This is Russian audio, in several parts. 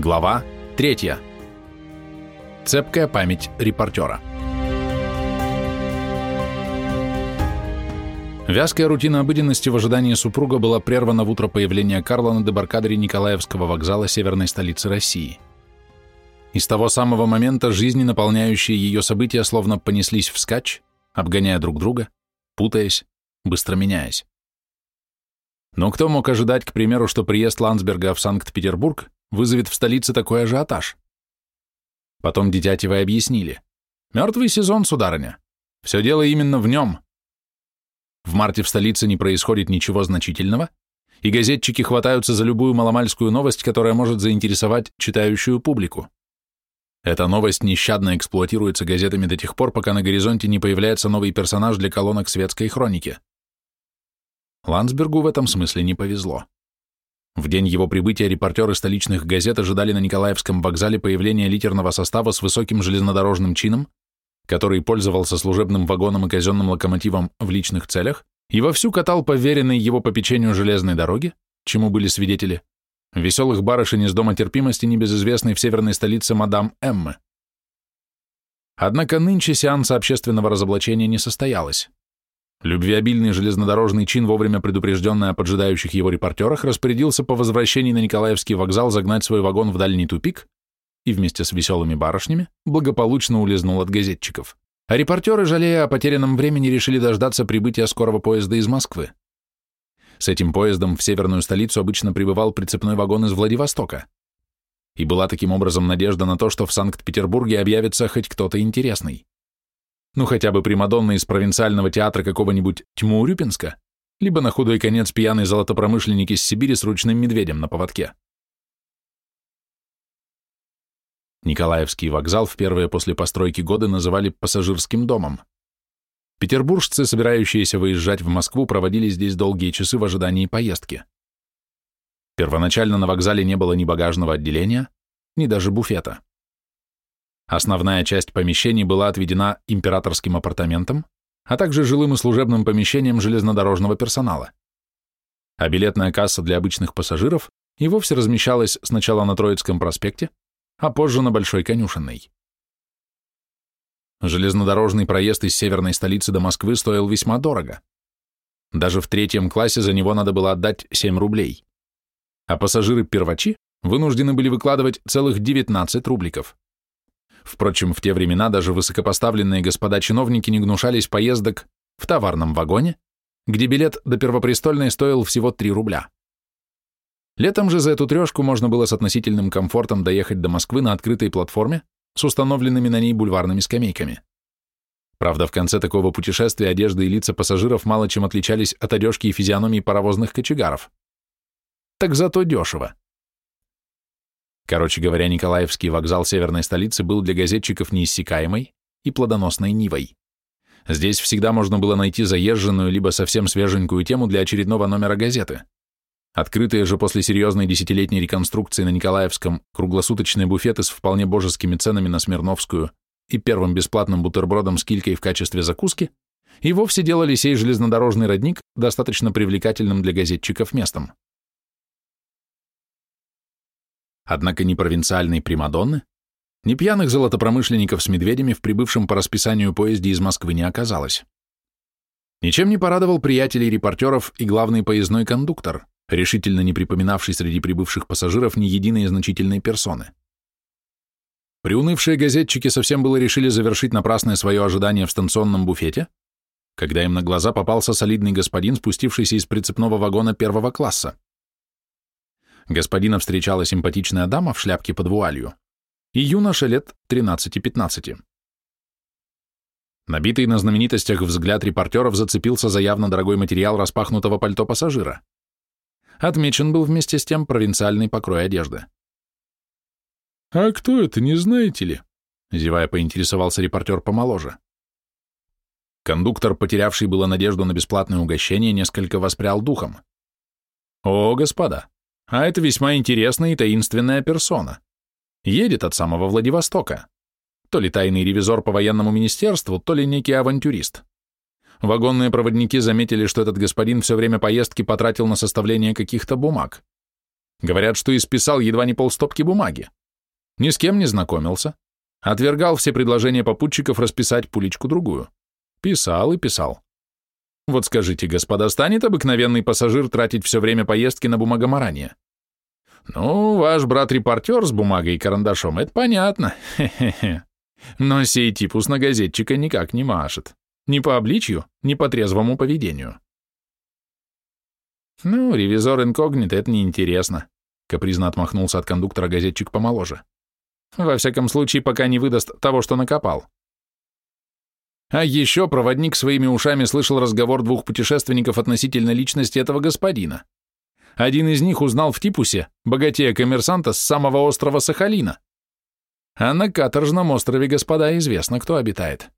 Глава 3. Цепкая память репортера. Вязкая рутина обыденности в ожидании супруга была прервана в утро появления Карла на дебаркадере Николаевского вокзала северной столицы России. И с того самого момента жизни, наполняющие ее события, словно понеслись вскачь, обгоняя друг друга, путаясь, быстро меняясь. Но кто мог ожидать, к примеру, что приезд Ландсберга в Санкт-Петербург вызовет в столице такой ажиотаж? Потом Детятевой объяснили. Мертвый сезон, сударыня. Все дело именно в нем. В марте в столице не происходит ничего значительного, и газетчики хватаются за любую маломальскую новость, которая может заинтересовать читающую публику. Эта новость нещадно эксплуатируется газетами до тех пор, пока на горизонте не появляется новый персонаж для колонок светской хроники. Ландсбергу в этом смысле не повезло. В день его прибытия репортеры столичных газет ожидали на Николаевском вокзале появления литерного состава с высоким железнодорожным чином, который пользовался служебным вагоном и казенным локомотивом в личных целях и вовсю катал поверенной его попечению железной дороги, чему были свидетели, веселых барышень из Дома терпимости небезызвестной в северной столице мадам Эммы. Однако нынче сеанса общественного разоблачения не состоялось. Любвеобильный железнодорожный чин, вовремя предупрежденный о поджидающих его репортерах, распорядился по возвращении на Николаевский вокзал загнать свой вагон в дальний тупик и вместе с веселыми барышнями благополучно улизнул от газетчиков. А репортеры, жалея о потерянном времени, решили дождаться прибытия скорого поезда из Москвы. С этим поездом в северную столицу обычно прибывал прицепной вагон из Владивостока. И была таким образом надежда на то, что в Санкт-Петербурге объявится хоть кто-то интересный. Ну, хотя бы Примадонна из провинциального театра какого-нибудь Тьму Урюпинска, либо на худой конец пьяный золотопромышленник из Сибири с ручным медведем на поводке. Николаевский вокзал в первые после постройки годы называли пассажирским домом. Петербуржцы, собирающиеся выезжать в Москву, проводили здесь долгие часы в ожидании поездки. Первоначально на вокзале не было ни багажного отделения, ни даже буфета. Основная часть помещений была отведена императорским апартаментам, а также жилым и служебным помещениям железнодорожного персонала. А билетная касса для обычных пассажиров и вовсе размещалась сначала на Троицком проспекте, а позже на Большой конюшенной. Железнодорожный проезд из северной столицы до Москвы стоил весьма дорого. Даже в третьем классе за него надо было отдать 7 рублей. А пассажиры-первачи вынуждены были выкладывать целых 19 рубликов. Впрочем, в те времена даже высокопоставленные господа-чиновники не гнушались поездок в товарном вагоне, где билет до Первопрестольной стоил всего 3 рубля. Летом же за эту трешку можно было с относительным комфортом доехать до Москвы на открытой платформе с установленными на ней бульварными скамейками. Правда, в конце такого путешествия одежда и лица пассажиров мало чем отличались от одежки и физиономии паровозных кочегаров. Так зато дешево. Короче говоря, Николаевский вокзал северной столицы был для газетчиков неиссякаемой и плодоносной нивой. Здесь всегда можно было найти заезженную либо совсем свеженькую тему для очередного номера газеты. Открытые же после серьезной десятилетней реконструкции на Николаевском круглосуточные буфеты с вполне божескими ценами на Смирновскую и первым бесплатным бутербродом с килькой в качестве закуски и вовсе делали сей железнодорожный родник достаточно привлекательным для газетчиков местом. Однако ни провинциальной Примадонны, ни пьяных золотопромышленников с медведями в прибывшем по расписанию поезде из Москвы не оказалось. Ничем не порадовал приятелей репортеров и главный поездной кондуктор, решительно не припоминавший среди прибывших пассажиров ни единой значительной персоны. Приунывшие газетчики совсем было решили завершить напрасное свое ожидание в станционном буфете, когда им на глаза попался солидный господин, спустившийся из прицепного вагона первого класса. Господина встречала симпатичная дама в шляпке под вуалью и юноша лет 13-15. Набитый на знаменитостях взгляд репортеров зацепился за явно дорогой материал распахнутого пальто пассажира. Отмечен был вместе с тем провинциальный покрой одежды. «А кто это, не знаете ли?» — зевая поинтересовался репортер помоложе. Кондуктор, потерявший было надежду на бесплатное угощение, несколько воспрял духом. «О, господа, а это весьма интересная и таинственная персона. Едет от самого Владивостока. То ли тайный ревизор по военному министерству, то ли некий авантюрист. Вагонные проводники заметили, что этот господин все время поездки потратил на составление каких-то бумаг. Говорят, что исписал едва не полстопки бумаги. Ни с кем не знакомился. Отвергал все предложения попутчиков расписать пулечку другую. Писал и писал. Вот скажите, господа, станет обыкновенный пассажир тратить все время поездки на бумагоморание? Ну, ваш брат-репортер с бумагой и карандашом, это понятно. Хе-хе-хе. Но сей типус на газетчика никак не машет. Ни по обличью, ни по трезвому поведению. Ну, ревизор инкогнит, это неинтересно. Капризно отмахнулся от кондуктора газетчик помоложе. Во всяком случае, пока не выдаст того, что накопал. А еще проводник своими ушами слышал разговор двух путешественников относительно личности этого господина. Один из них узнал в Типусе, богатея коммерсанта с самого острова Сахалина. А на каторжном острове, господа, известно, кто обитает.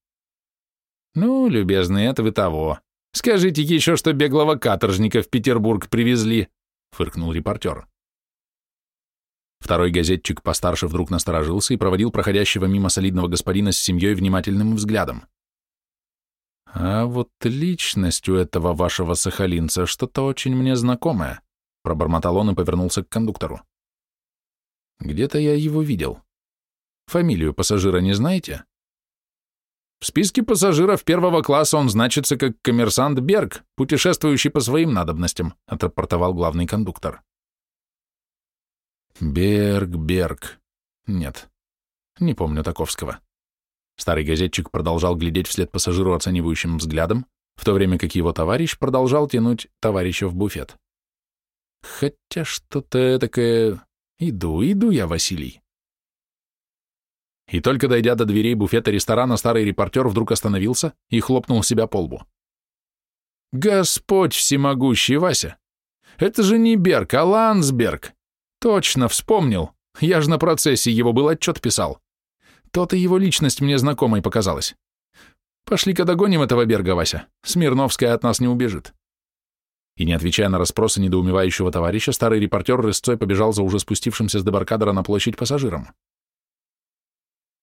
Ну, любезный, это вы того. Скажите еще, что беглого каторжника в Петербург привезли, фыркнул репортер. Второй газетчик постарше вдруг насторожился и проводил проходящего мимо солидного господина с семьей внимательным взглядом. «А вот личность у этого вашего сахалинца что-то очень мне знакомое», пробормотал он и повернулся к кондуктору. «Где-то я его видел. Фамилию пассажира не знаете?» В списке пассажиров первого класса он значится как коммерсант Берг, путешествующий по своим надобностям, отрапортовал главный кондуктор. Берг, Берг. Нет, не помню таковского. Старый газетчик продолжал глядеть вслед пассажиру оценивающим взглядом, в то время как его товарищ продолжал тянуть товарища в буфет. Хотя что-то такое... Иду, иду я, Василий. И только дойдя до дверей буфета ресторана, старый репортер вдруг остановился и хлопнул себя по лбу. «Господь всемогущий, Вася! Это же не Берг, а Ландсберг! Точно, вспомнил! Я же на процессе его был отчет писал. То-то его личность мне знакомой показалась. Пошли-ка догоним этого Берга, Вася. Смирновская от нас не убежит. И не отвечая на расспросы недоумевающего товарища, старый репортер рысцой побежал за уже спустившимся с дебаркадера на площадь пассажиром.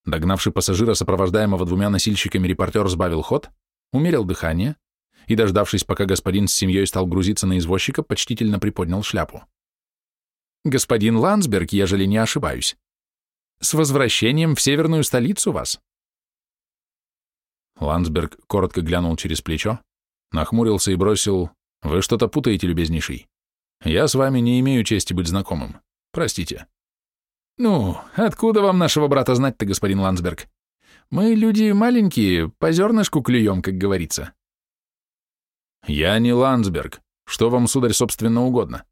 Догнавший пассажира, сопровождаемого двумя носильщиками, репортер сбавил ход, умерил дыхание и, дождавшись, пока господин с семьей стал грузиться на извозчика, почтительно приподнял шляпу. «Господин Ландсберг, ежели не ошибаюсь, с возвращением в северную столицу вас!» Ландсберг коротко глянул через плечо, нахмурился и бросил «Вы что-то путаете, любезнейший. Я с вами не имею чести быть знакомым. Простите». «Ну, откуда вам нашего брата знать-то, господин Ландсберг? Мы люди маленькие, по зернышку клюем, как говорится». «Я не Ландсберг. Что вам, сударь, собственно угодно?»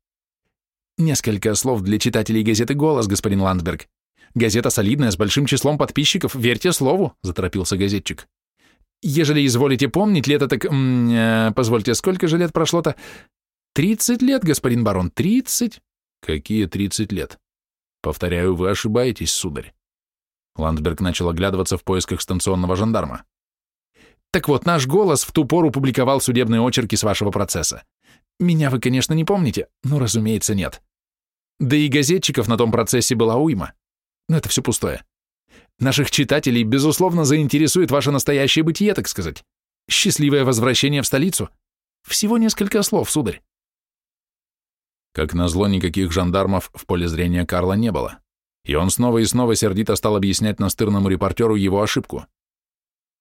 «Несколько слов для читателей газеты «Голос», господин Ландсберг. Газета солидная, с большим числом подписчиков, верьте слову», — заторопился газетчик. «Ежели изволите помнить, лето так... М -м, позвольте, сколько же лет прошло-то?» «Тридцать лет, господин барон, тридцать». «Какие тридцать лет?» «Повторяю, вы ошибаетесь, сударь». Ландберг начал оглядываться в поисках станционного жандарма. «Так вот, наш голос в ту пору публиковал судебные очерки с вашего процесса. Меня вы, конечно, не помните, но, разумеется, нет. Да и газетчиков на том процессе была уйма. Но это все пустое. Наших читателей, безусловно, заинтересует ваше настоящее бытие, так сказать. Счастливое возвращение в столицу. Всего несколько слов, сударь. Как назло, никаких жандармов в поле зрения Карла не было, и он снова и снова сердито стал объяснять настырному репортеру его ошибку.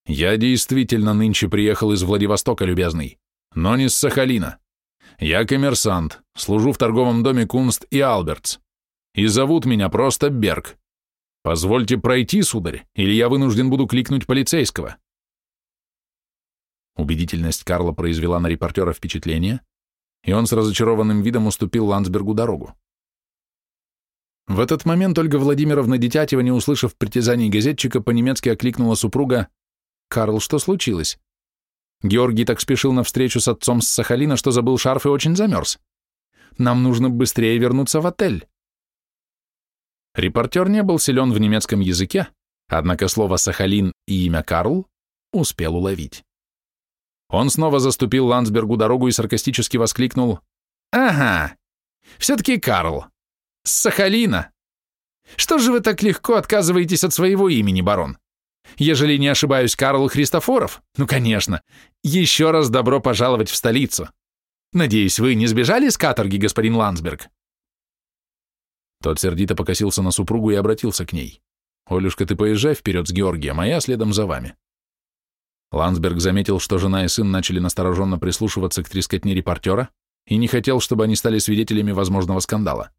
«Я действительно нынче приехал из Владивостока, любезный, но не с Сахалина. Я коммерсант, служу в торговом доме Кунст и Албертс, и зовут меня просто Берг. Позвольте пройти, сударь, или я вынужден буду кликнуть полицейского». Убедительность Карла произвела на репортера впечатление, и он с разочарованным видом уступил Ландсбергу дорогу. В этот момент Ольга Владимировна Детятева, не услышав притязаний газетчика, по-немецки окликнула супруга «Карл, что случилось?» Георгий так спешил на встречу с отцом с Сахалина, что забыл шарф и очень замерз. Нам нужно быстрее вернуться в отель. Репортер не был силен в немецком языке, однако слово «Сахалин» и имя Карл успел уловить. Он снова заступил Ландсбергу дорогу и саркастически воскликнул «Ага, все-таки Карл. С Сахалина. Что же вы так легко отказываетесь от своего имени, барон? Ежели не ошибаюсь, Карл Христофоров? Ну, конечно. Еще раз добро пожаловать в столицу. Надеюсь, вы не сбежали с каторги, господин Ландсберг?» Тот сердито покосился на супругу и обратился к ней. «Олюшка, ты поезжай вперед с Георгием, а я следом за вами». Ландсберг заметил, что жена и сын начали настороженно прислушиваться к трескотне репортера и не хотел, чтобы они стали свидетелями возможного скандала.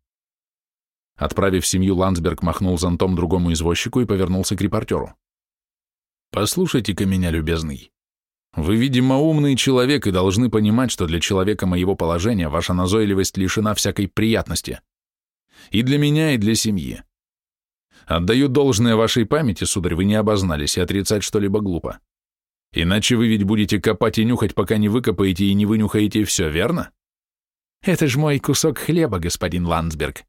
Отправив семью, Ландсберг махнул зонтом другому извозчику и повернулся к репортеру. «Послушайте-ка меня, любезный. Вы, видимо, умный человек и должны понимать, что для человека моего положения ваша назойливость лишена всякой приятности. И для меня, и для семьи. Отдаю должное вашей памяти, сударь, вы не обознались, и отрицать что-либо глупо. Иначе вы ведь будете копать и нюхать, пока не выкопаете и не вынюхаете все, верно? Это ж мой кусок хлеба, господин Ландсберг.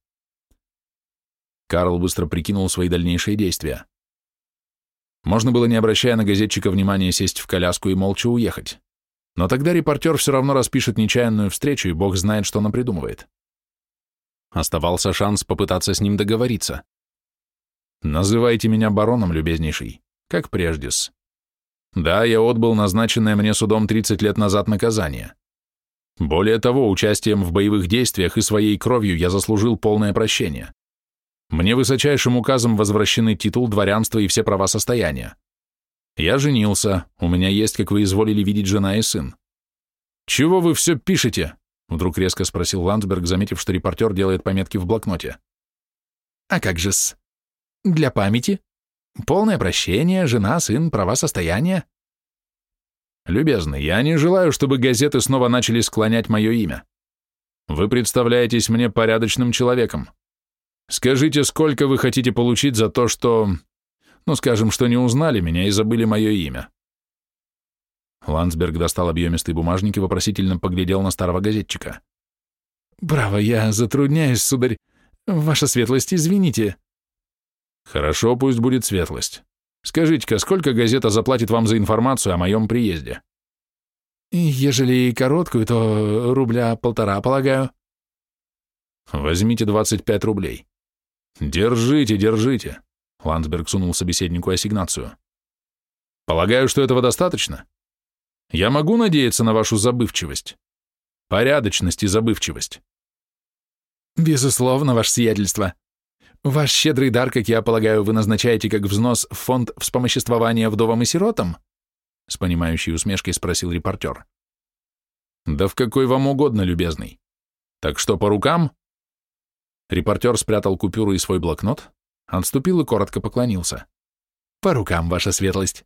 Карл быстро прикинул свои дальнейшие действия. Можно было, не обращая на газетчика внимания, сесть в коляску и молча уехать. Но тогда репортер все равно распишет нечаянную встречу, и бог знает, что он придумывает. Оставался шанс попытаться с ним договориться. «Называйте меня бароном, любезнейший, как прежде-с. Да, я отбыл назначенное мне судом 30 лет назад наказание. Более того, участием в боевых действиях и своей кровью я заслужил полное прощение. Мне высочайшим указом возвращены титул, дворянства и все права состояния. Я женился, у меня есть, как вы изволили видеть, жена и сын. Чего вы все пишете? Вдруг резко спросил Ландсберг, заметив, что репортер делает пометки в блокноте. А как же-с? Для памяти? Полное прощение, жена, сын, права состояния. Любезный, я не желаю, чтобы газеты снова начали склонять мое имя. Вы представляетесь мне порядочным человеком. Скажите, сколько вы хотите получить за то, что... Ну, скажем, что не узнали меня и забыли мое имя. Ландсберг достал объемистый бумажник и вопросительно поглядел на старого газетчика. «Право, я затрудняюсь, сударь. Ваша светлость, извините». Хорошо, пусть будет светлость. Скажите-ка, сколько газета заплатит вам за информацию о моем приезде? Ежели короткую, то рубля полтора, полагаю. Возьмите 25 рублей. Держите, держите. Ландсберг сунул собеседнику ассигнацию. Полагаю, что этого достаточно? Я могу надеяться на вашу забывчивость? Порядочность и забывчивость. Безусловно, ваше сиятельство. Ваш щедрый дар, как я полагаю, вы назначаете как взнос в фонд вспомоществования вдовам и сиротам? С понимающей усмешкой спросил репортер. Да в какой вам угодно, любезный. Так что по рукам? Репортер спрятал купюру и свой блокнот, отступил и коротко поклонился. По рукам, ваша светлость.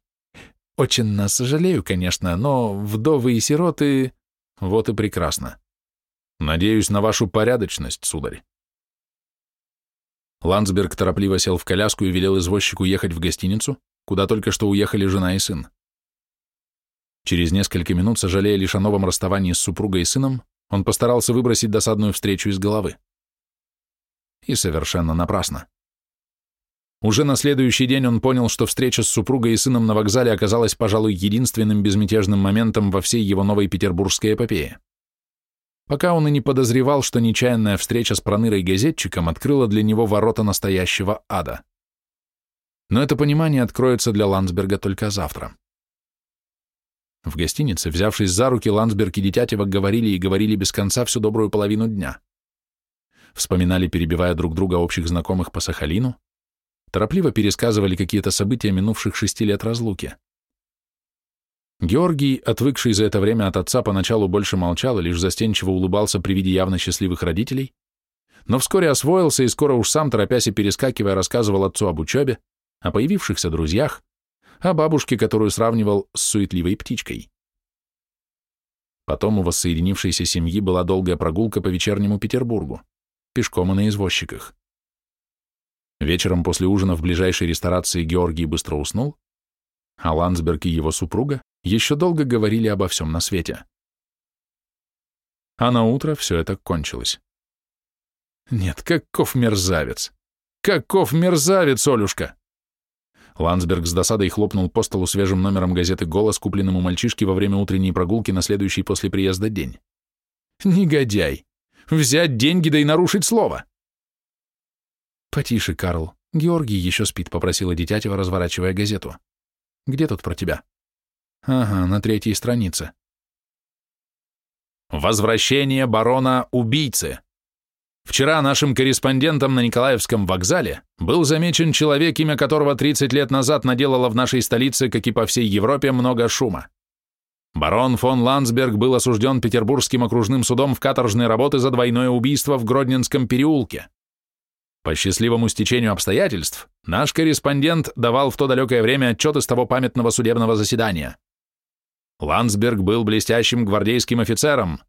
Очень нас сожалею, конечно, но вдовы и сироты... Вот и прекрасно. Надеюсь на вашу порядочность, сударь. Ландсберг торопливо сел в коляску и велел извозчику ехать в гостиницу, куда только что уехали жена и сын. Через несколько минут, сожалея лишь о новом расставании с супругой и сыном, он постарался выбросить досадную встречу из головы. И совершенно напрасно. Уже на следующий день он понял, что встреча с супругой и сыном на вокзале оказалась, пожалуй, единственным безмятежным моментом во всей его новой петербургской эпопее пока он и не подозревал, что нечаянная встреча с пронырой-газетчиком открыла для него ворота настоящего ада. Но это понимание откроется для Ландсберга только завтра. В гостинице, взявшись за руки, Ландсберг и Детятева говорили и говорили без конца всю добрую половину дня. Вспоминали, перебивая друг друга общих знакомых по Сахалину, торопливо пересказывали какие-то события минувших шести лет разлуки. Георгий, отвыкший за это время от отца, поначалу больше молчал и лишь застенчиво улыбался при виде явно счастливых родителей, но вскоре освоился и скоро уж сам, торопясь и перескакивая, рассказывал отцу об учебе, о появившихся друзьях, о бабушке, которую сравнивал с суетливой птичкой. Потом у воссоединившейся семьи была долгая прогулка по вечернему Петербургу, пешком и на извозчиках. Вечером после ужина в ближайшей ресторации Георгий быстро уснул, а Ландсберг и его супруга еще долго говорили обо всем на свете. А на утро все это кончилось. Нет, каков мерзавец! Каков мерзавец, Олюшка! Ландсберг с досадой хлопнул по столу свежим номером газеты «Голос», купленным у мальчишки во время утренней прогулки на следующий после приезда день. Негодяй! Взять деньги да и нарушить слово! «Потише, Карл. Георгий еще спит», — попросила Детятева, разворачивая газету. «Где тут про тебя?» Ага, на третьей странице. Возвращение барона-убийцы. Вчера нашим корреспондентом на Николаевском вокзале был замечен человек, имя которого 30 лет назад наделало в нашей столице, как и по всей Европе, много шума. Барон фон Ландсберг был осужден Петербургским окружным судом в каторжной работы за двойное убийство в Гродненском переулке. По счастливому стечению обстоятельств, наш корреспондент давал в то далекое время отчет из того памятного судебного заседания. Ландсберг был блестящим гвардейским офицером,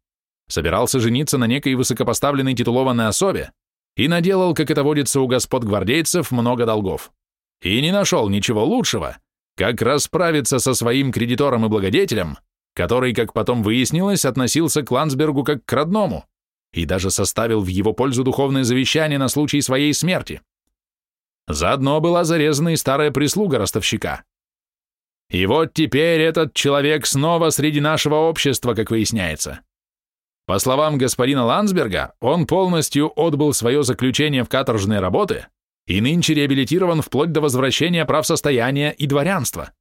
собирался жениться на некой высокопоставленной титулованной особе и наделал, как это водится у господ гвардейцев, много долгов. И не нашел ничего лучшего, как расправиться со своим кредитором и благодетелем, который, как потом выяснилось, относился к Ландсбергу как к родному и даже составил в его пользу духовное завещание на случай своей смерти. Заодно была зарезана и старая прислуга ростовщика. И вот теперь этот человек снова среди нашего общества, как выясняется. По словам господина Ландсберга, он полностью отбыл свое заключение в каторжные работы и нынче реабилитирован вплоть до возвращения прав состояния и дворянства.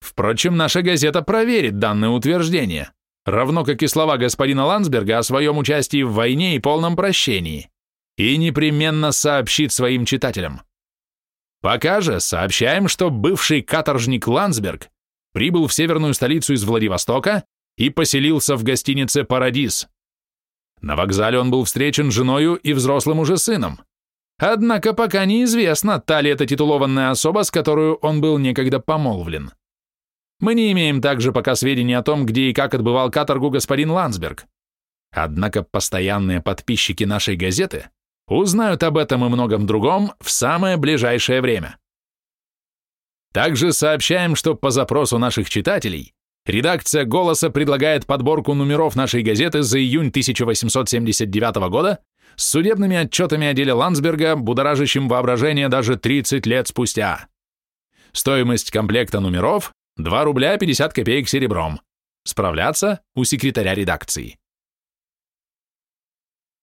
Впрочем, наша газета проверит данное утверждение, равно как и слова господина Ландсберга о своем участии в войне и полном прощении, и непременно сообщит своим читателям. Пока же сообщаем, что бывший каторжник Ландсберг прибыл в северную столицу из Владивостока и поселился в гостинице «Парадис». На вокзале он был встречен женою и взрослым уже сыном. Однако пока неизвестно, та ли это титулованная особа, с которой он был некогда помолвлен. Мы не имеем также пока сведений о том, где и как отбывал каторгу господин Ландсберг. Однако постоянные подписчики нашей газеты узнают об этом и многом другом в самое ближайшее время. Также сообщаем, что по запросу наших читателей редакция «Голоса» предлагает подборку номеров нашей газеты за июнь 1879 года с судебными отчетами о деле Ландсберга, будоражащим воображение даже 30 лет спустя. Стоимость комплекта номеров 2 рубля 50 копеек серебром. Справляться у секретаря редакции.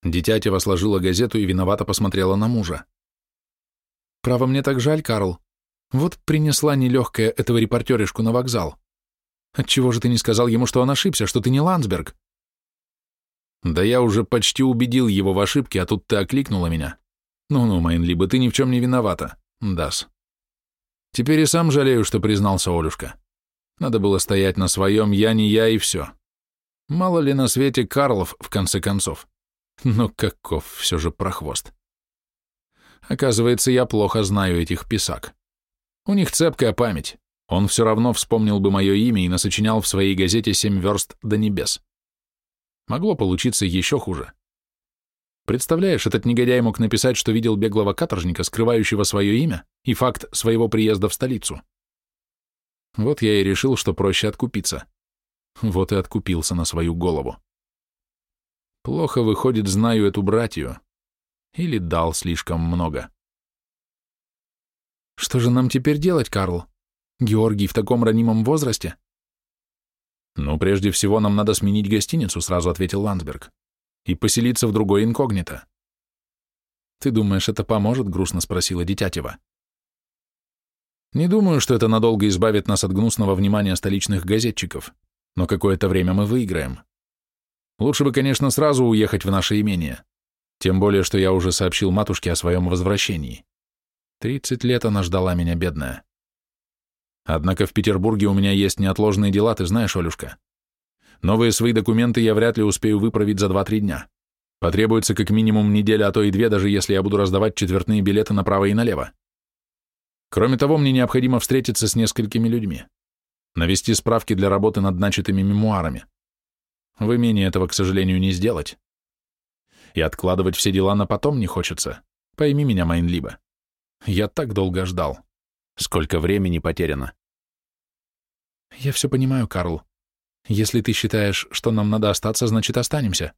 Дитятева сложила газету и виновато посмотрела на мужа. «Право, мне так жаль, Карл. Вот принесла нелегкая этого репортеришку на вокзал. Отчего же ты не сказал ему, что он ошибся, что ты не Ландсберг?» «Да я уже почти убедил его в ошибке, а тут ты окликнула меня. Ну-ну, Майнлиба, ты ни в чем не виновата. Дас. Теперь и сам жалею, что признался Олюшка. Надо было стоять на своем «я не я» и все. Мало ли на свете Карлов, в конце концов. Но каков все же прохвост. Оказывается, я плохо знаю этих писак. У них цепкая память. Он все равно вспомнил бы мое имя и насочинял в своей газете «Семь верст до небес». Могло получиться еще хуже. Представляешь, этот негодяй мог написать, что видел беглого каторжника, скрывающего свое имя, и факт своего приезда в столицу. Вот я и решил, что проще откупиться. Вот и откупился на свою голову. Плохо выходит, знаю эту братью. Или дал слишком много. Что же нам теперь делать, Карл? Георгий в таком ранимом возрасте? Ну, прежде всего, нам надо сменить гостиницу, сразу ответил Ландсберг, и поселиться в другой инкогнито. Ты думаешь, это поможет? Грустно спросила Дитятева. Не думаю, что это надолго избавит нас от гнусного внимания столичных газетчиков, но какое-то время мы выиграем. Лучше бы, конечно, сразу уехать в наше имение. Тем более, что я уже сообщил матушке о своем возвращении. Тридцать лет она ждала меня, бедная. Однако в Петербурге у меня есть неотложные дела, ты знаешь, Олюшка. Новые свои документы я вряд ли успею выправить за два-три дня. Потребуется как минимум неделя, а то и две, даже если я буду раздавать четвертные билеты направо и налево. Кроме того, мне необходимо встретиться с несколькими людьми. Навести справки для работы над начатыми мемуарами. В имении этого, к сожалению, не сделать. И откладывать все дела на потом не хочется. Пойми меня, Майнлиба. Я так долго ждал. Сколько времени потеряно. Я все понимаю, Карл. Если ты считаешь, что нам надо остаться, значит, останемся.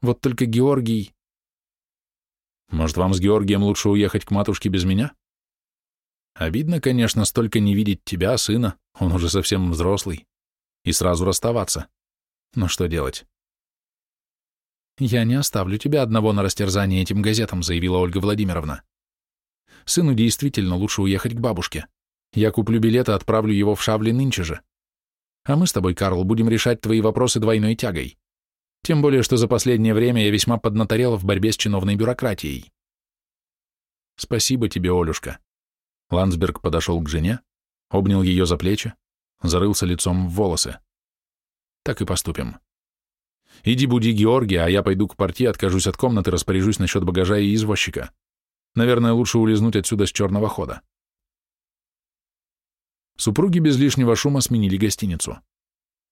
Вот только Георгий... Может, вам с Георгием лучше уехать к матушке без меня? Обидно, конечно, столько не видеть тебя, сына, он уже совсем взрослый, и сразу расставаться. Но что делать? «Я не оставлю тебя одного на растерзание этим газетам», заявила Ольга Владимировна. «Сыну действительно лучше уехать к бабушке. Я куплю билет и отправлю его в Шавли нынче же. А мы с тобой, Карл, будем решать твои вопросы двойной тягой. Тем более, что за последнее время я весьма поднаторела в борьбе с чиновной бюрократией. Спасибо тебе, Олюшка. Ландсберг подошел к жене, обнял ее за плечи, зарылся лицом в волосы. Так и поступим. Иди буди Георгия, а я пойду к партии, откажусь от комнаты, распоряжусь насчет багажа и извозчика. Наверное, лучше улизнуть отсюда с черного хода. Супруги без лишнего шума сменили гостиницу.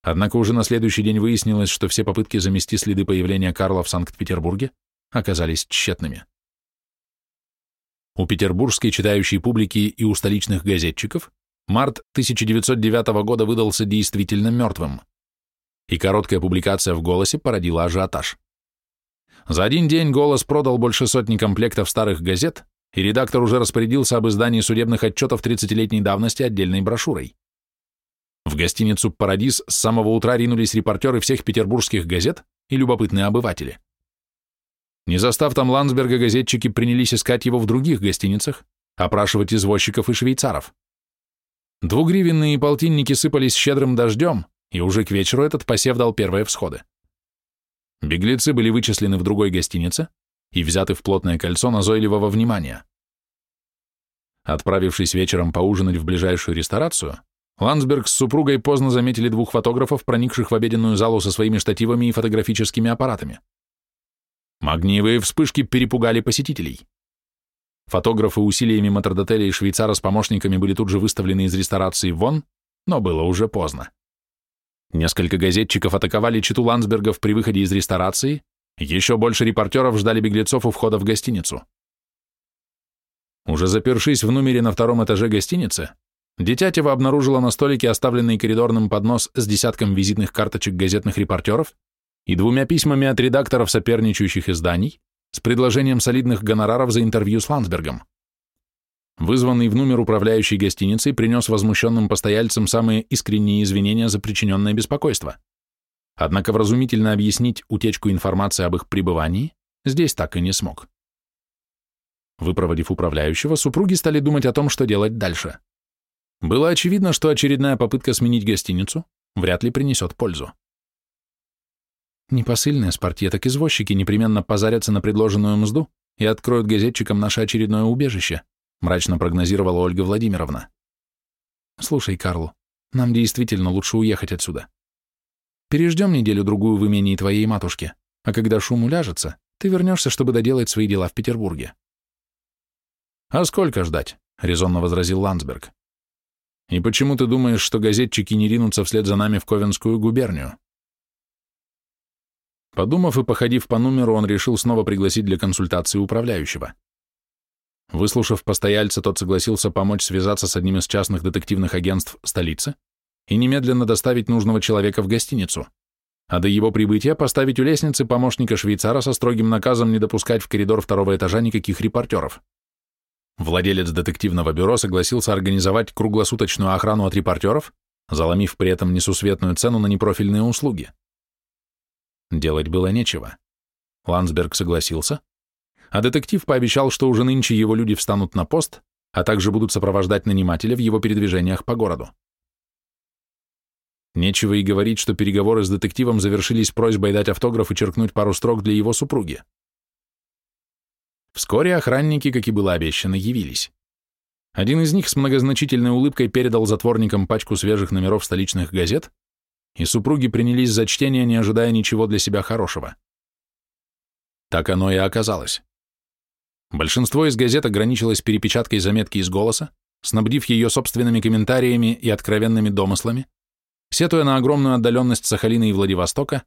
Однако уже на следующий день выяснилось, что все попытки замести следы появления Карла в Санкт-Петербурге оказались тщетными. У петербургской читающей публики и у столичных газетчиков март 1909 года выдался действительно мертвым, и короткая публикация в «Голосе» породила ажиотаж. За один день «Голос» продал больше сотни комплектов старых газет, и редактор уже распорядился об издании судебных отчетов 30-летней давности отдельной брошюрой. В гостиницу «Парадис» с самого утра ринулись репортеры всех петербургских газет и любопытные обыватели. Не застав там Ландсберга, газетчики принялись искать его в других гостиницах, опрашивать извозчиков и швейцаров. Двугривенные полтинники сыпались щедрым дождем, и уже к вечеру этот посев дал первые всходы. Беглецы были вычислены в другой гостинице и взяты в плотное кольцо назойливого внимания. Отправившись вечером поужинать в ближайшую ресторацию, Ландсберг с супругой поздно заметили двух фотографов, проникших в обеденную залу со своими штативами и фотографическими аппаратами. Магниевые вспышки перепугали посетителей. Фотографы усилиями матродотеля и швейцара с помощниками были тут же выставлены из ресторации вон, но было уже поздно. Несколько газетчиков атаковали читу Ландсбергов при выходе из ресторации, еще больше репортеров ждали беглецов у входа в гостиницу. Уже запершись в номере на втором этаже гостиницы, Детятева обнаружила на столике оставленный коридорным поднос с десятком визитных карточек газетных репортеров и двумя письмами от редакторов соперничающих изданий с предложением солидных гонораров за интервью с Ландсбергом. Вызванный в номер управляющей гостиницей принес возмущенным постояльцам самые искренние извинения за причиненное беспокойство. Однако вразумительно объяснить утечку информации об их пребывании здесь так и не смог. Выпроводив управляющего, супруги стали думать о том, что делать дальше. Было очевидно, что очередная попытка сменить гостиницу вряд ли принесет пользу. Не посыльные с так извозчики непременно позарятся на предложенную мзду и откроют газетчикам наше очередное убежище, мрачно прогнозировала Ольга Владимировна. Слушай, Карл, нам действительно лучше уехать отсюда. Переждем неделю-другую в имении твоей матушки, а когда шум уляжется, ты вернешься, чтобы доделать свои дела в Петербурге. А сколько ждать? резонно возразил Ландсберг. И почему ты думаешь, что газетчики не ринутся вслед за нами в Ковенскую губернию? Подумав и походив по номеру, он решил снова пригласить для консультации управляющего. Выслушав постояльца, тот согласился помочь связаться с одним из частных детективных агентств столицы и немедленно доставить нужного человека в гостиницу, а до его прибытия поставить у лестницы помощника швейцара со строгим наказом не допускать в коридор второго этажа никаких репортеров. Владелец детективного бюро согласился организовать круглосуточную охрану от репортеров, заломив при этом несусветную цену на непрофильные услуги. Делать было нечего. Ландсберг согласился, а детектив пообещал, что уже нынче его люди встанут на пост, а также будут сопровождать нанимателя в его передвижениях по городу. Нечего и говорить, что переговоры с детективом завершились просьбой дать автограф и черкнуть пару строк для его супруги. Вскоре охранники, как и было обещано, явились. Один из них с многозначительной улыбкой передал затворникам пачку свежих номеров столичных газет, и супруги принялись за чтение, не ожидая ничего для себя хорошего. Так оно и оказалось. Большинство из газет ограничилось перепечаткой заметки из голоса, снабдив ее собственными комментариями и откровенными домыслами, сетуя на огромную отдаленность Сахалина и Владивостока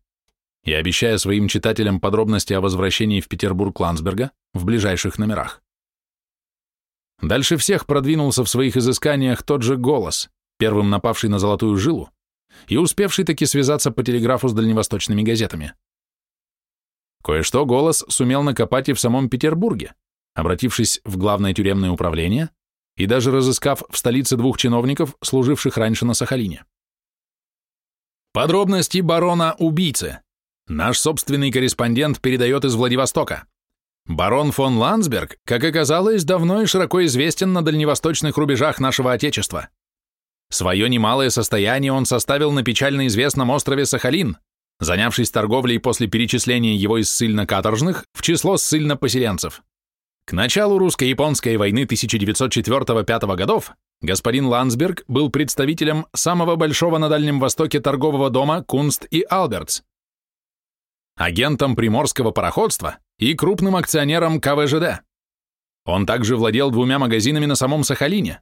и обещая своим читателям подробности о возвращении в Петербург Ландсберга в ближайших номерах. Дальше всех продвинулся в своих изысканиях тот же голос, первым напавший на золотую жилу и успевший таки связаться по телеграфу с дальневосточными газетами. Кое-что голос сумел накопать и в самом Петербурге, обратившись в главное тюремное управление и даже разыскав в столице двух чиновников, служивших раньше на Сахалине. Подробности барона-убийцы. Наш собственный корреспондент передает из Владивостока. Барон фон Ландсберг, как оказалось, давно и широко известен на дальневосточных рубежах нашего Отечества. Свое немалое состояние он составил на печально известном острове Сахалин, занявшись торговлей после перечисления его из ссыльно-каторжных в число ссыльно-поселенцев. К началу русско-японской войны 1904-5 годов господин Ландсберг был представителем самого большого на Дальнем Востоке торгового дома Кунст и Албертс, агентом приморского пароходства и крупным акционером КВЖД. Он также владел двумя магазинами на самом Сахалине.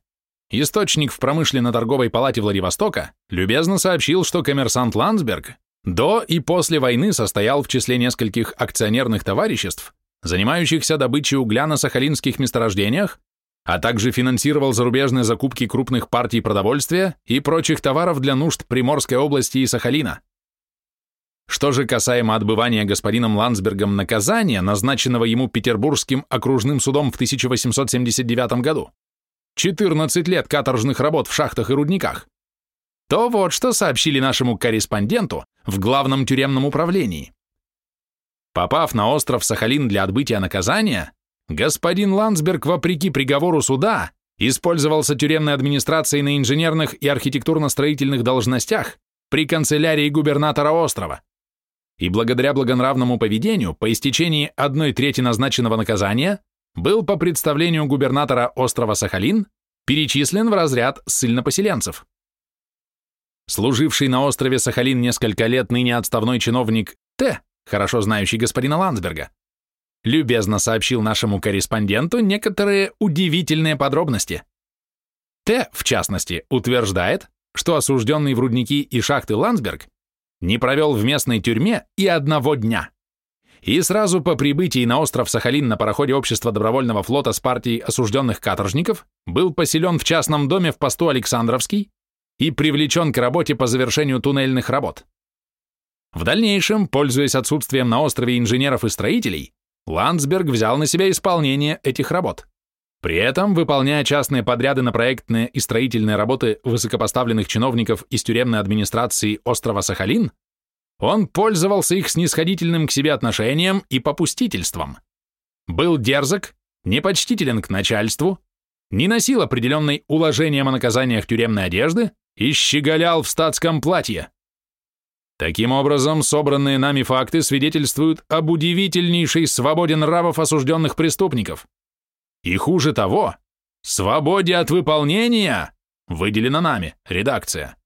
Источник в промышленно-торговой палате Владивостока любезно сообщил, что коммерсант Ландсберг до и после войны состоял в числе нескольких акционерных товариществ, занимающихся добычей угля на сахалинских месторождениях, а также финансировал зарубежные закупки крупных партий продовольствия и прочих товаров для нужд Приморской области и Сахалина. Что же касаемо отбывания господином Ландсбергом наказания, назначенного ему Петербургским окружным судом в 1879 году, 14 лет каторжных работ в шахтах и рудниках, то вот что сообщили нашему корреспонденту в главном тюремном управлении. Попав на остров Сахалин для отбытия наказания, господин Ландсберг, вопреки приговору суда, использовался тюремной администрацией на инженерных и архитектурно-строительных должностях при канцелярии губернатора острова. И благодаря благонравному поведению, по истечении одной трети назначенного наказания, был по представлению губернатора острова Сахалин перечислен в разряд ссыльнопоселенцев. Служивший на острове Сахалин несколько лет ныне отставной чиновник Т хорошо знающий господина Ландсберга, любезно сообщил нашему корреспонденту некоторые удивительные подробности. Т, в частности, утверждает, что осужденный в рудники и шахты Ландсберг не провел в местной тюрьме и одного дня. И сразу по прибытии на остров Сахалин на пароходе Общества добровольного флота с партией осужденных каторжников был поселен в частном доме в посту Александровский и привлечен к работе по завершению туннельных работ. В дальнейшем, пользуясь отсутствием на острове инженеров и строителей, Ландсберг взял на себя исполнение этих работ. При этом, выполняя частные подряды на проектные и строительные работы высокопоставленных чиновников из тюремной администрации острова Сахалин, он пользовался их снисходительным к себе отношением и попустительством. Был дерзок, непочтителен к начальству, не носил определенной уложением о наказаниях тюремной одежды и щеголял в статском платье. Таким образом, собранные нами факты свидетельствуют об удивительнейшей свободе нравов осужденных преступников. И хуже того, свободе от выполнения, выделена нами, редакция,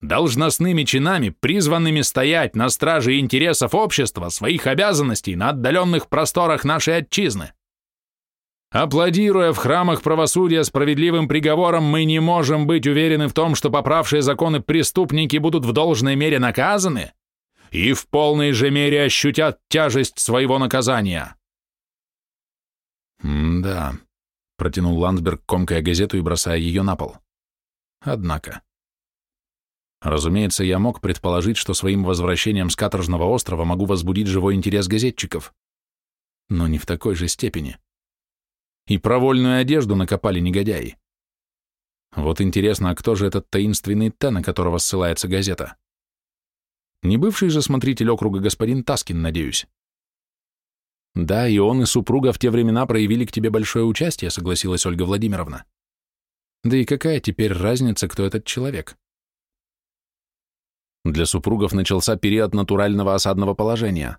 должностными чинами, призванными стоять на страже интересов общества, своих обязанностей на отдаленных просторах нашей отчизны. Аплодируя в храмах правосудия справедливым приговором, мы не можем быть уверены в том, что поправшие законы преступники будут в должной мере наказаны и в полной же мере ощутят тяжесть своего наказания. «Да», — протянул Ландсберг, комкая газету и бросая ее на пол. «Однако...» Разумеется, я мог предположить, что своим возвращением с каторжного острова могу возбудить живой интерес газетчиков. Но не в такой же степени. И провольную одежду накопали негодяи. Вот интересно, а кто же этот таинственный Т, на которого ссылается газета? Не бывший же смотритель округа господин Таскин, надеюсь. Да, и он, и супруга в те времена проявили к тебе большое участие, согласилась Ольга Владимировна. Да и какая теперь разница, кто этот человек? Для супругов начался период натурального осадного положения.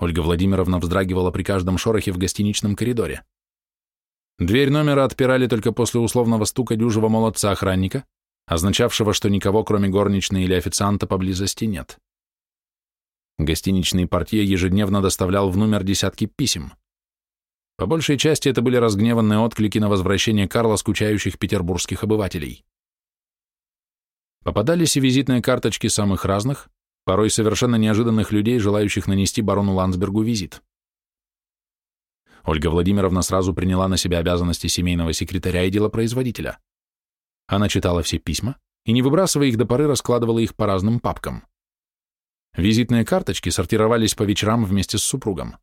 Ольга Владимировна вздрагивала при каждом шорохе в гостиничном коридоре. Дверь номера отпирали только после условного стука дюжего молодца-охранника, означавшего, что никого, кроме горничной или официанта, поблизости нет. Гостиничный портье ежедневно доставлял в номер десятки писем. По большей части это были разгневанные отклики на возвращение Карла скучающих петербургских обывателей. Попадались и визитные карточки самых разных, порой совершенно неожиданных людей, желающих нанести барону Ландсбергу визит. Ольга Владимировна сразу приняла на себя обязанности семейного секретаря и делопроизводителя. Она читала все письма и, не выбрасывая их до поры, раскладывала их по разным папкам. Визитные карточки сортировались по вечерам вместе с супругом.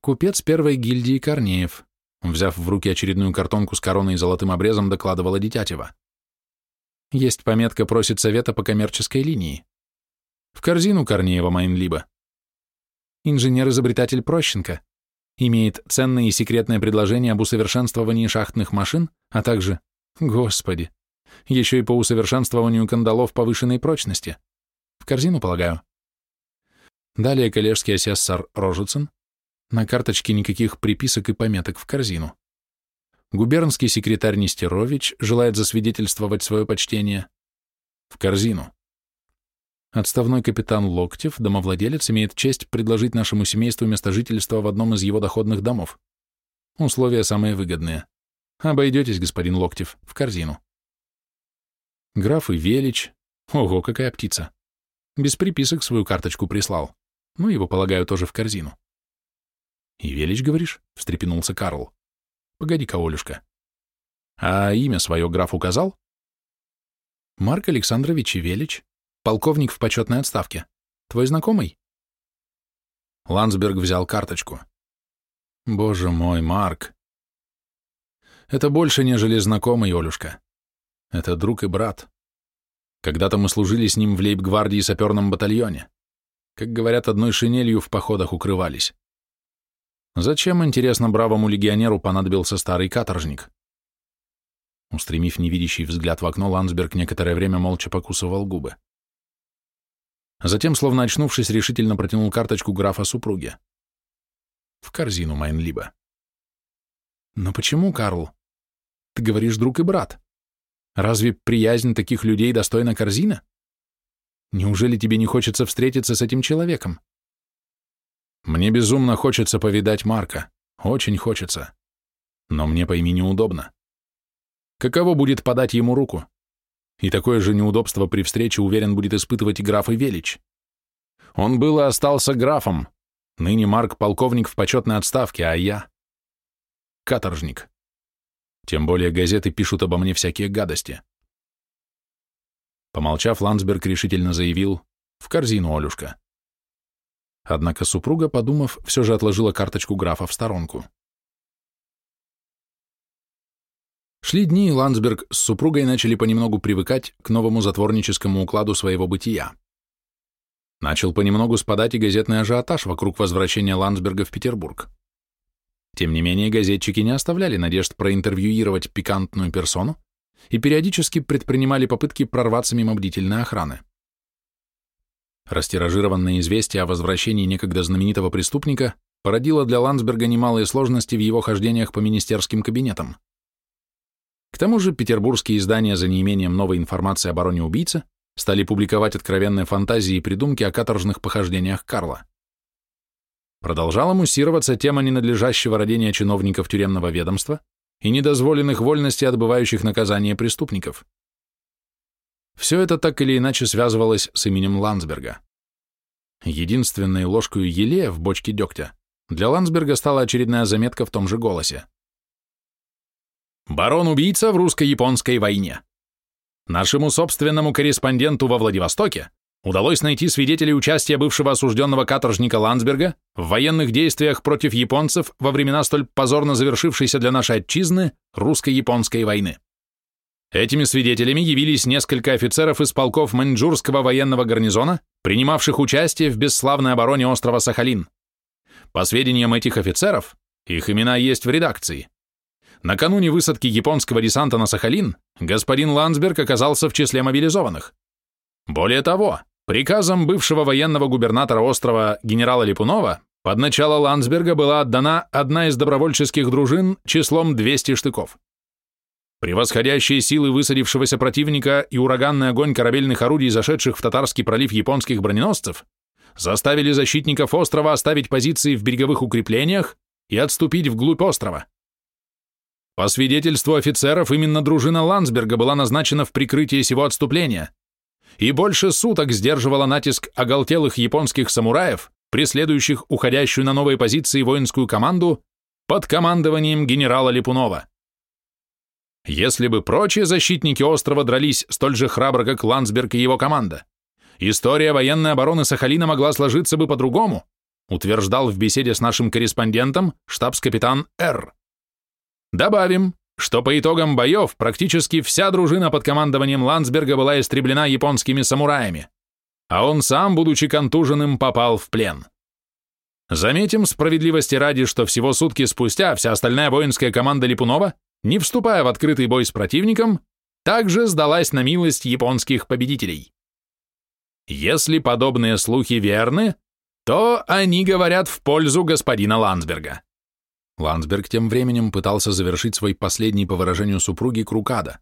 Купец первой гильдии Корнеев, взяв в руки очередную картонку с короной и золотым обрезом, докладывала Дитятева. Есть пометка «Просит совета по коммерческой линии». В корзину Корнеева Майнлиба инженер-изобретатель Прощенко, имеет ценное и секретное предложение об усовершенствовании шахтных машин, а также, господи, еще и по усовершенствованию кандалов повышенной прочности. В корзину, полагаю. Далее коллежский асессор Рожицын. На карточке никаких приписок и пометок в корзину. Губернский секретарь Нестерович желает засвидетельствовать свое почтение. В корзину. Отставной капитан Локтев, домовладелец, имеет честь предложить нашему семейству место жительства в одном из его доходных домов. Условия самые выгодные. Обойдетесь, господин Локтев, в корзину. Граф и Велич. Ого, какая птица. Без приписок свою карточку прислал. Ну, его, полагаю, тоже в корзину. И Велич, говоришь? Встрепенулся Карл. Погоди-ка, Олюшка. А имя свое граф указал? Марк Александрович Велич, полковник в почетной отставке. Твой знакомый? Ландсберг взял карточку. Боже мой, Марк. Это больше, нежели знакомый, Олюшка. Это друг и брат. Когда-то мы служили с ним в лейб-гвардии саперном батальоне. Как говорят, одной шинелью в походах укрывались. Зачем, интересно, бравому легионеру понадобился старый каторжник? Устремив невидящий взгляд в окно, Ландсберг некоторое время молча покусывал губы. Затем, словно очнувшись, решительно протянул карточку графа супруге. В корзину, Майнлиба. Но почему, Карл? Ты говоришь друг и брат. Разве приязнь таких людей достойна корзина? Неужели тебе не хочется встретиться с этим человеком? Мне безумно хочется повидать Марка. Очень хочется. Но мне пойми неудобно. Каково будет подать ему руку? И такое же неудобство при встрече, уверен, будет испытывать и граф и Велич. Он был и остался графом, Ныне Марк — полковник в почетной отставке, а я — каторжник. Тем более газеты пишут обо мне всякие гадости. Помолчав, Ландсберг решительно заявил «В корзину, Олюшка». Однако супруга, подумав, все же отложила карточку графа в сторонку. Шли дни, и Ландсберг с супругой начали понемногу привыкать к новому затворническому укладу своего бытия. Начал понемногу спадать и газетный ажиотаж вокруг возвращения Ландсберга в Петербург. Тем не менее, газетчики не оставляли надежд проинтервьюировать пикантную персону и периодически предпринимали попытки прорваться мимо бдительной охраны. Растиражированное известие о возвращении некогда знаменитого преступника породило для Ландсберга немалые сложности в его хождениях по министерским кабинетам. К тому же петербургские издания за неимением новой информации о бароне убийце стали публиковать откровенные фантазии и придумки о каторжных похождениях Карла. Продолжала муссироваться тема ненадлежащего родения чиновников тюремного ведомства и недозволенных вольностей отбывающих наказание преступников. Все это так или иначе связывалось с именем Ландсберга. Единственной ложкой елея в бочке дегтя для Ландсберга стала очередная заметка в том же голосе. «Барон-убийца в русско-японской войне. Нашему собственному корреспонденту во Владивостоке удалось найти свидетелей участия бывшего осужденного каторжника Ландсберга в военных действиях против японцев во времена столь позорно завершившейся для нашей отчизны русско-японской войны. Этими свидетелями явились несколько офицеров из полков Маньчжурского военного гарнизона, принимавших участие в бесславной обороне острова Сахалин. По сведениям этих офицеров, их имена есть в редакции, Накануне высадки японского десанта на Сахалин господин Ландсберг оказался в числе мобилизованных. Более того, приказом бывшего военного губернатора острова генерала Липунова под начало Ландсберга была отдана одна из добровольческих дружин числом 200 штыков. Превосходящие силы высадившегося противника и ураганный огонь корабельных орудий, зашедших в Татарский пролив японских броненосцев, заставили защитников острова оставить позиции в береговых укреплениях и отступить вглубь острова. По свидетельству офицеров, именно дружина Ландсберга была назначена в прикрытие сего отступления и больше суток сдерживала натиск оголтелых японских самураев, преследующих уходящую на новые позиции воинскую команду под командованием генерала Липунова. Если бы прочие защитники острова дрались столь же храбро, как Ландсберг и его команда, история военной обороны Сахалина могла сложиться бы по-другому, утверждал в беседе с нашим корреспондентом штабс-капитан Р. Добавим, что по итогам боев практически вся дружина под командованием Ландсберга была истреблена японскими самураями, а он сам, будучи контуженным, попал в плен. Заметим справедливости ради, что всего сутки спустя вся остальная воинская команда Липунова, не вступая в открытый бой с противником, также сдалась на милость японских победителей. Если подобные слухи верны, то они говорят в пользу господина Ландсберга. Ландсберг тем временем пытался завершить свой последний по выражению супруги круг ада,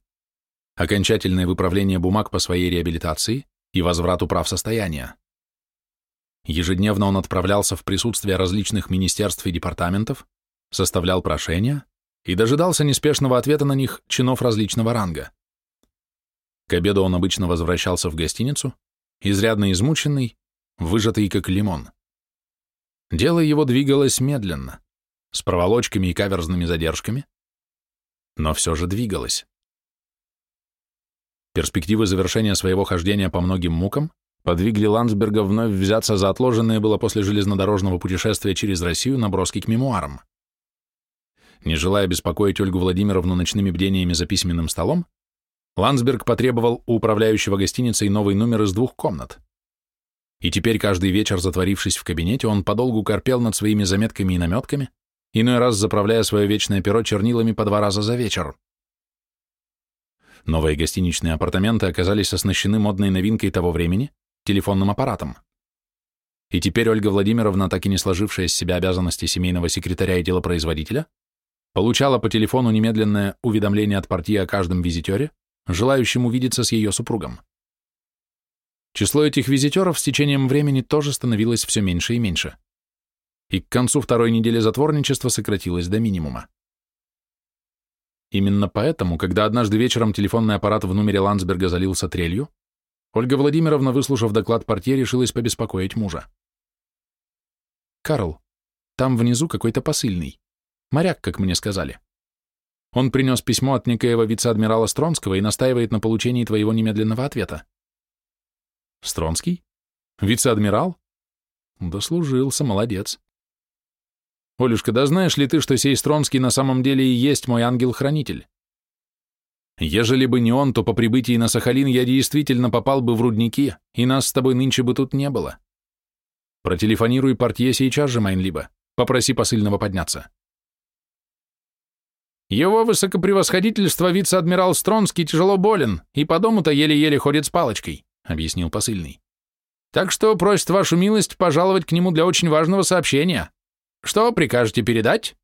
окончательное выправление бумаг по своей реабилитации и возврату прав состояния. Ежедневно он отправлялся в присутствие различных министерств и департаментов, составлял прошения и дожидался неспешного ответа на них чинов различного ранга. К обеду он обычно возвращался в гостиницу, изрядно измученный, выжатый как лимон. Дело его двигалось медленно, с проволочками и каверзными задержками, но все же двигалось. Перспективы завершения своего хождения по многим мукам подвигли Ландсберга вновь взяться за отложенное было после железнодорожного путешествия через Россию наброски к мемуарам. Не желая беспокоить Ольгу Владимировну ночными бдениями за письменным столом, Ландсберг потребовал у управляющего гостиницей новый номер из двух комнат. И теперь каждый вечер, затворившись в кабинете, он подолгу корпел над своими заметками и наметками, иной раз заправляя свое вечное перо чернилами по два раза за вечер. Новые гостиничные апартаменты оказались оснащены модной новинкой того времени — телефонным аппаратом. И теперь Ольга Владимировна, так и не сложившая с себя обязанности семейного секретаря и делопроизводителя, получала по телефону немедленное уведомление от партии о каждом визитере, желающим увидеться с ее супругом. Число этих визитеров с течением времени тоже становилось все меньше и меньше. И к концу второй недели затворничества сократилось до минимума. Именно поэтому, когда однажды вечером телефонный аппарат в номере Ландсберга залился трелью, Ольга Владимировна, выслушав доклад портье, решилась побеспокоить мужа. «Карл, там внизу какой-то посыльный. Моряк, как мне сказали. Он принес письмо от некоего вице-адмирала Стронского и настаивает на получении твоего немедленного ответа. Стронский? Вице-адмирал? Дослужился, молодец. Олюшка, да знаешь ли ты, что сей Стронский на самом деле и есть мой ангел-хранитель? Ежели бы не он, то по прибытии на Сахалин я действительно попал бы в рудники, и нас с тобой нынче бы тут не было. Протелефонируй портье сейчас же, Майнлиба. Попроси посыльного подняться. Его высокопревосходительство вице-адмирал Стронский тяжело болен и по дому-то еле-еле ходит с палочкой, объяснил посыльный. Так что просит вашу милость пожаловать к нему для очень важного сообщения. Что прикажете передать?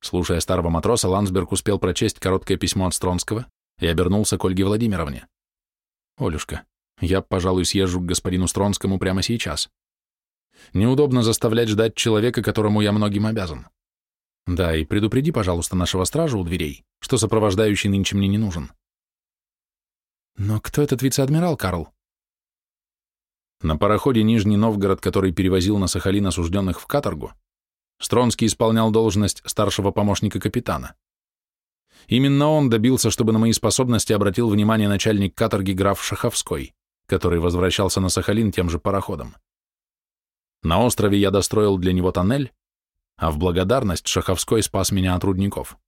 Слушая старого матроса, Ландсберг успел прочесть короткое письмо от Стронского и обернулся к Ольге Владимировне. «Олюшка, я, пожалуй, съезжу к господину Стронскому прямо сейчас. Неудобно заставлять ждать человека, которому я многим обязан. Да, и предупреди, пожалуйста, нашего стража у дверей, что сопровождающий нынче мне не нужен. Но кто этот вице-адмирал, Карл? На пароходе Нижний Новгород, который перевозил на Сахалин осужденных в каторгу, Стронский исполнял должность старшего помощника капитана. Именно он добился, чтобы на мои способности обратил внимание начальник каторги граф Шаховской, который возвращался на Сахалин тем же пароходом. На острове я достроил для него тоннель, а в благодарность Шаховской спас меня от рудников.